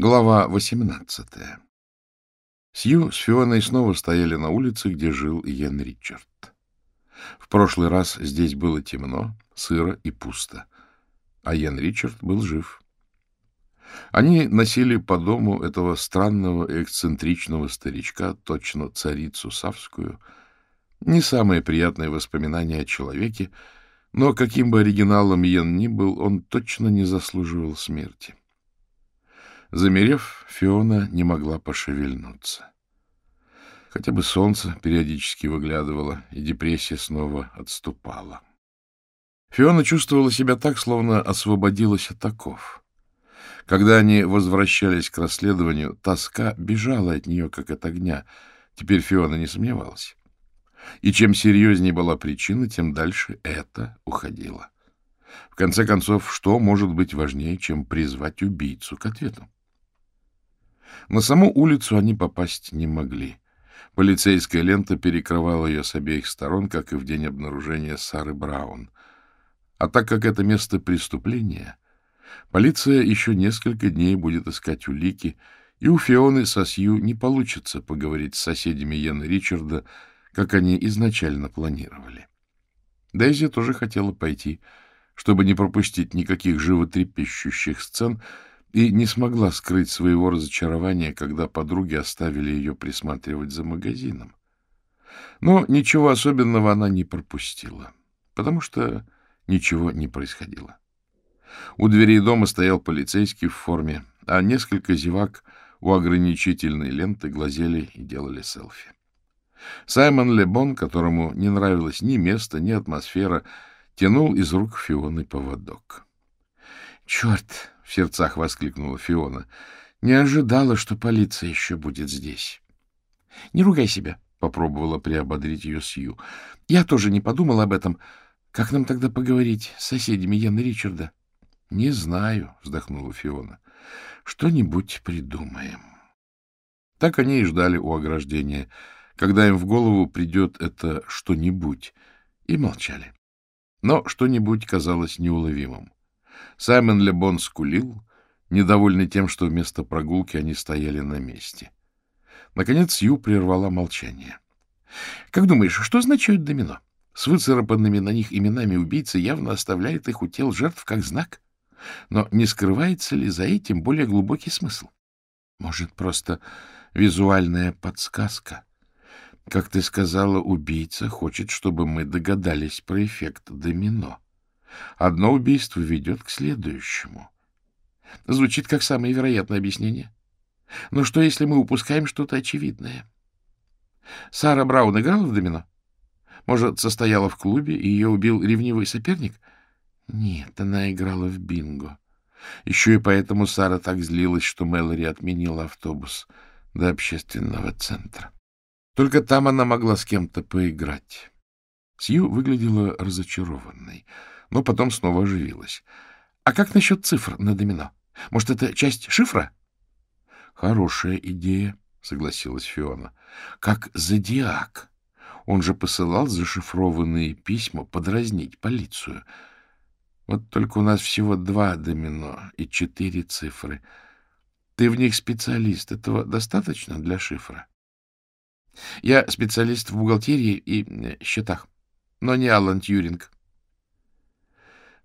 Глава 18 Сью с Фионой снова стояли на улице, где жил Иен Ричард. В прошлый раз здесь было темно, сыро и пусто, а Иен Ричард был жив. Они носили по дому этого странного и эксцентричного старичка, точно царицу Савскую. Не самые приятные воспоминания о человеке, но каким бы оригиналом Иен ни был, он точно не заслуживал смерти. Замерев, Фиона не могла пошевельнуться. Хотя бы солнце периодически выглядывало, и депрессия снова отступала. Фиона чувствовала себя так, словно освободилась от оков. Когда они возвращались к расследованию, тоска бежала от нее, как от огня. Теперь Фиона не сомневалась. И чем серьезнее была причина, тем дальше это уходило. В конце концов, что может быть важнее, чем призвать убийцу к ответу? На саму улицу они попасть не могли. Полицейская лента перекрывала ее с обеих сторон, как и в день обнаружения Сары Браун. А так как это место преступления, полиция еще несколько дней будет искать улики, и у Фионы со Сью не получится поговорить с соседями Йена Ричарда, как они изначально планировали. Дейзи тоже хотела пойти, чтобы не пропустить никаких животрепещущих сцен, и не смогла скрыть своего разочарования, когда подруги оставили ее присматривать за магазином. Но ничего особенного она не пропустила, потому что ничего не происходило. У дверей дома стоял полицейский в форме, а несколько зевак у ограничительной ленты глазели и делали селфи. Саймон Лебон, которому не нравилось ни место, ни атмосфера, тянул из рук Фионы поводок. — Черт! — в сердцах воскликнула Фиона. — Не ожидала, что полиция еще будет здесь. — Не ругай себя, — попробовала приободрить ее Сью. — Я тоже не подумала об этом. Как нам тогда поговорить с соседями Яна Ричарда? — Не знаю, — вздохнула Фиона. — Что-нибудь придумаем. Так они и ждали у ограждения, когда им в голову придет это что-нибудь, и молчали. Но что-нибудь казалось неуловимым. Саймон Лебон скулил, недовольный тем, что вместо прогулки они стояли на месте. Наконец Ю прервала молчание. — Как думаешь, что означают домино? С выцарапанными на них именами убийцы явно оставляет их у тел жертв как знак. Но не скрывается ли за этим более глубокий смысл? Может, просто визуальная подсказка? Как ты сказала, убийца хочет, чтобы мы догадались про эффект домино. — Одно убийство ведет к следующему. Звучит как самое вероятное объяснение. Но что, если мы упускаем что-то очевидное? Сара Браун играла в домино? Может, состояла в клубе, и ее убил ревнивый соперник? Нет, она играла в бинго. Еще и поэтому Сара так злилась, что Мэлори отменила автобус до общественного центра. Только там она могла с кем-то поиграть. Сью выглядела разочарованной но потом снова оживилась. — А как насчет цифр на домино? Может, это часть шифра? — Хорошая идея, — согласилась Фиона. — Как зодиак. Он же посылал зашифрованные письма подразнить полицию. Вот только у нас всего два домино и четыре цифры. Ты в них специалист. Этого достаточно для шифра? — Я специалист в бухгалтерии и э, счетах, но не Алан Тьюринг.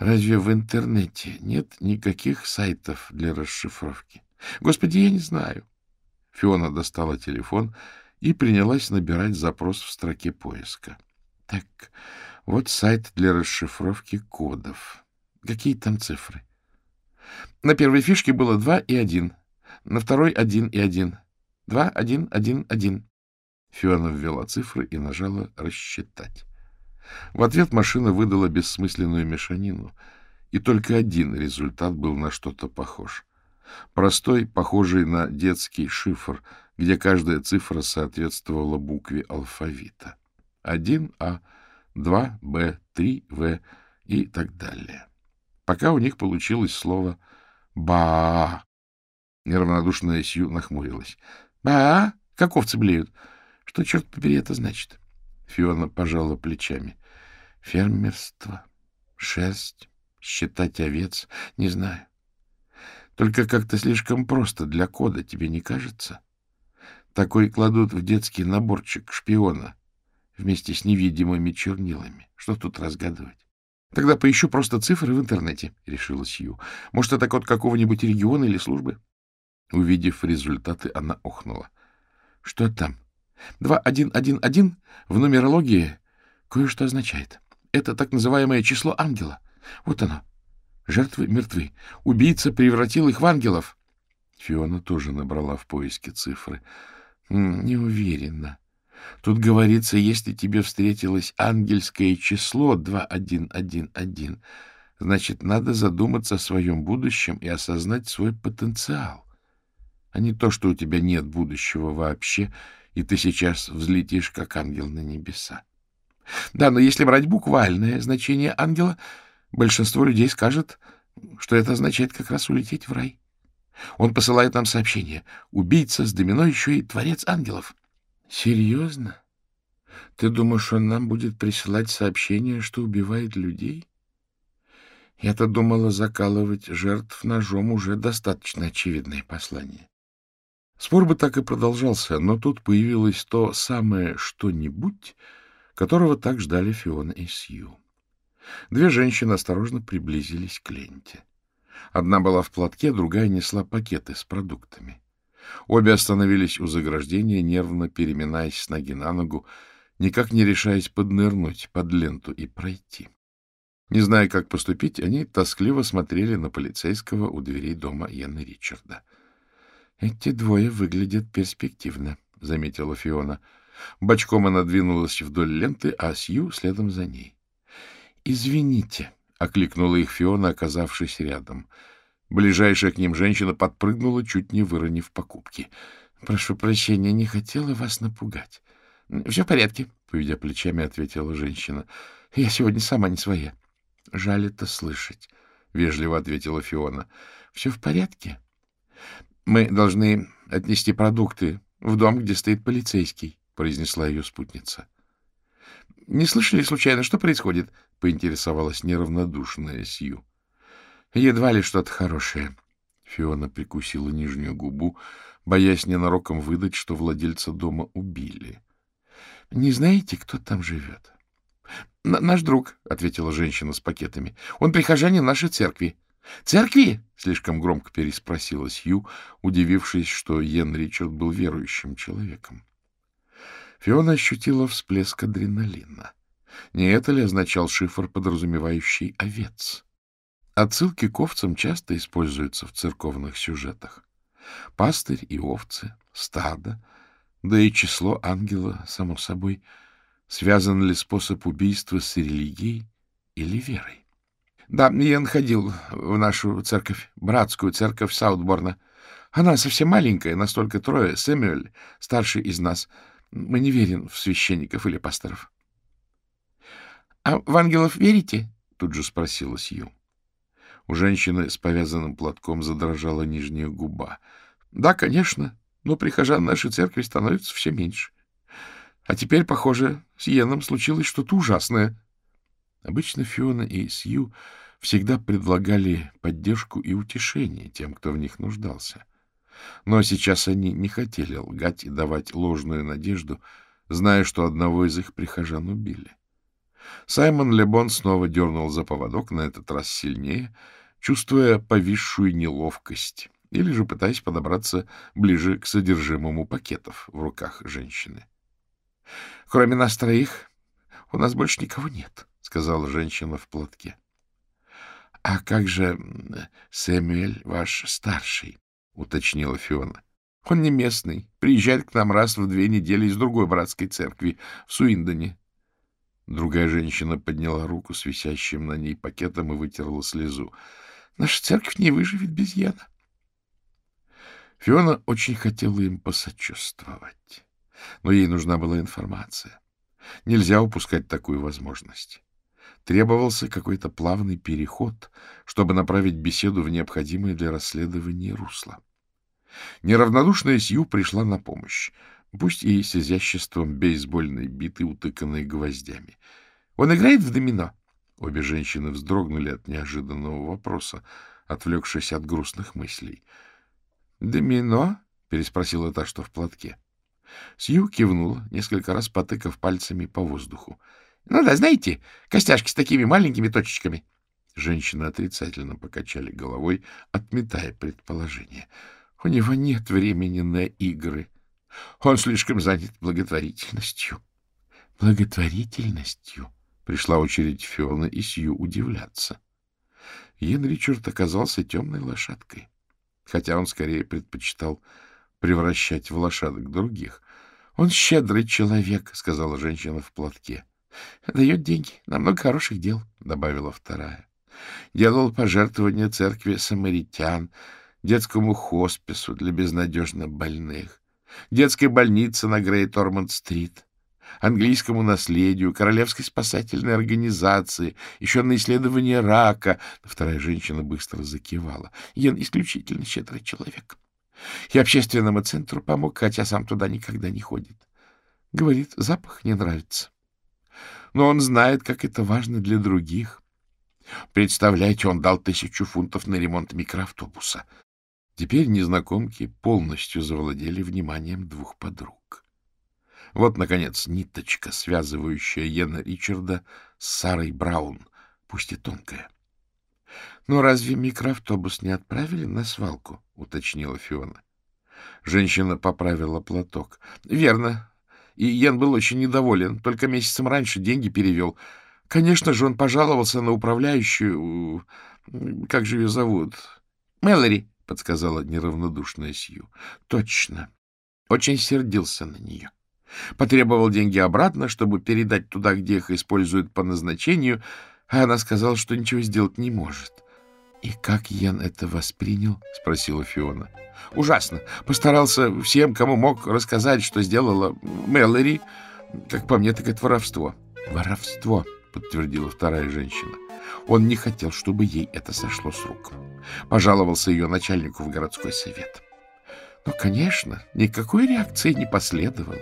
Разве в интернете нет никаких сайтов для расшифровки? Господи, я не знаю. Фиона достала телефон и принялась набирать запрос в строке поиска. Так, вот сайт для расшифровки кодов. Какие там цифры? На первой фишке было 2 и 1, на второй 1 и 1. 2, 1, 1, 1. Фиона ввела цифры и нажала «Рассчитать». В ответ машина выдала бессмысленную мешанину, и только один результат был на что-то похож. Простой, похожий на детский шифр, где каждая цифра соответствовала букве алфавита. 1А, 2Б, 3В и так далее. Пока у них получилось слово «ба». Неравнодушная Сью нахмурилась. «Ба? Как овцы блеют? Что, черт побери, это значит?» Фиона пожала плечами. Фермерство, шерсть, считать овец, не знаю. Только как-то слишком просто для кода, тебе не кажется? Такой кладут в детский наборчик шпиона вместе с невидимыми чернилами. Что тут разгадывать? Тогда поищу просто цифры в интернете, — решила Сью. Может, это код какого-нибудь региона или службы? Увидев результаты, она охнула. — Что там? Два один один один в нумерологии кое-что означает. Это так называемое число ангела. Вот оно. Жертвы мертвы. Убийца превратил их в ангелов. Фиона тоже набрала в поиске цифры. Не уверена. Тут говорится, если тебе встретилось ангельское число 2111, значит, надо задуматься о своем будущем и осознать свой потенциал, а не то, что у тебя нет будущего вообще, и ты сейчас взлетишь, как ангел на небеса. Да, но если брать буквальное значение ангела, большинство людей скажет, что это означает как раз улететь в рай. Он посылает нам сообщение. Убийца с домино еще и творец ангелов. Серьезно? Ты думаешь, он нам будет присылать сообщение, что убивает людей? Я-то думала, закалывать жертв ножом уже достаточно очевидное послание. Спор бы так и продолжался, но тут появилось то самое что-нибудь, которого так ждали Фиона и Сью. Две женщины осторожно приблизились к ленте. Одна была в платке, другая несла пакеты с продуктами. Обе остановились у заграждения, нервно переминаясь с ноги на ногу, никак не решаясь поднырнуть под ленту и пройти. Не зная, как поступить, они тоскливо смотрели на полицейского у дверей дома Яны Ричарда. — Эти двое выглядят перспективно, — заметила Фиона. Бочком она двинулась вдоль ленты, а Сью следом за ней. — Извините, — окликнула их Фиона, оказавшись рядом. Ближайшая к ним женщина подпрыгнула, чуть не выронив покупки. — Прошу прощения, не хотела вас напугать. — Все в порядке, — поведя плечами, ответила женщина. — Я сегодня сама не своя. — Жаль это слышать, — вежливо ответила Фиона. — Все в порядке? — Мы должны отнести продукты в дом, где стоит полицейский, — произнесла ее спутница. — Не слышали случайно, что происходит? — поинтересовалась неравнодушная Сью. — Едва ли что-то хорошее. Фиона прикусила нижнюю губу, боясь ненароком выдать, что владельца дома убили. — Не знаете, кто там живет? — Наш друг, — ответила женщина с пакетами. — Он прихожанин нашей церкви. — Церкви? — слишком громко переспросила Сью, удивившись, что Йен Ричард был верующим человеком. Фиона ощутила всплеск адреналина. Не это ли означал шифр, подразумевающий овец? Отсылки к овцам часто используются в церковных сюжетах. Пастырь и овцы, стадо, да и число ангела, само собой. Связан ли способ убийства с религией или верой? Да, я ходил в нашу церковь, братскую церковь Саутборна. Она совсем маленькая, настолько трое. Сэмюэль, старший из нас. Мы не верим в священников или пасторов. — А в ангелов верите? — тут же спросила Сью. У женщины с повязанным платком задрожала нижняя губа. — Да, конечно, но прихожан нашей церкви становится все меньше. А теперь, похоже, с Йеном случилось что-то ужасное. Обычно Фиона и Сью всегда предлагали поддержку и утешение тем, кто в них нуждался. Но сейчас они не хотели лгать и давать ложную надежду, зная, что одного из их прихожан убили. Саймон Лебон снова дернул за поводок, на этот раз сильнее — чувствуя повисшую неловкость или же пытаясь подобраться ближе к содержимому пакетов в руках женщины. — Кроме нас троих, у нас больше никого нет, — сказала женщина в платке. — А как же Сэмюэль, ваш старший? — уточнила Фиона. — Он не местный, приезжает к нам раз в две недели из другой братской церкви в Суиндоне. Другая женщина подняла руку с висящим на ней пакетом и вытерла слезу. Наша церковь не выживет без Яна. Фиона очень хотела им посочувствовать, но ей нужна была информация. Нельзя упускать такую возможность. Требовался какой-то плавный переход, чтобы направить беседу в необходимое для расследования русло. Неравнодушная Сью пришла на помощь, пусть и с изяществом бейсбольной биты, утыканной гвоздями. — Он играет в домино? — Обе женщины вздрогнули от неожиданного вопроса, отвлекшись от грустных мыслей. — Домино? — переспросила та, что в платке. Сью кивнула, несколько раз потыкав пальцами по воздуху. — Ну да, знаете, костяшки с такими маленькими точечками. Женщины отрицательно покачали головой, отметая предположение. У него нет времени на игры. Он слишком занят благотворительностью. Благотворительностью? Пришла очередь Фиона и Сью удивляться. Йен Ричард оказался темной лошадкой, хотя он скорее предпочитал превращать в лошадок других. — Он щедрый человек, — сказала женщина в платке. — Дает деньги на много хороших дел, — добавила вторая. Делал пожертвования церкви самаритян, детскому хоспису для безнадежно больных, детской больнице на Грейт Ормонд-стрит, английскому наследию, королевской спасательной организации, еще на исследование рака. Вторая женщина быстро закивала. Йен исключительно щедрый человек. И общественному центру помог, хотя сам туда никогда не ходит. Говорит, запах не нравится. Но он знает, как это важно для других. Представляете, он дал тысячу фунтов на ремонт микроавтобуса. Теперь незнакомки полностью завладели вниманием двух подруг. Вот, наконец, ниточка, связывающая Йена Ричарда с Сарой Браун, пусть и тонкая. — Но разве микроавтобус не отправили на свалку? — уточнила Фиона. Женщина поправила платок. — Верно. И Йен был очень недоволен. Только месяцем раньше деньги перевел. Конечно же, он пожаловался на управляющую... Как же ее зовут? — Мэлори, — подсказала неравнодушная Сью. — Точно. Очень сердился на нее. Потребовал деньги обратно, чтобы передать туда, где их используют по назначению, а она сказала, что ничего сделать не может. — И как Йен это воспринял? — спросила Фиона. — Ужасно. Постарался всем, кому мог, рассказать, что сделала Мэлори. Как по мне, так это воровство. — Воровство, — подтвердила вторая женщина. Он не хотел, чтобы ей это сошло с рук. Пожаловался ее начальнику в городской совет. Но, конечно, никакой реакции не последовало.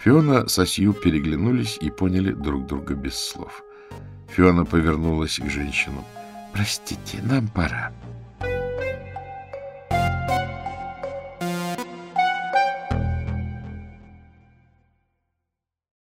Фиона со Сью переглянулись и поняли друг друга без слов. Фиона повернулась к женщинам. — Простите, нам пора.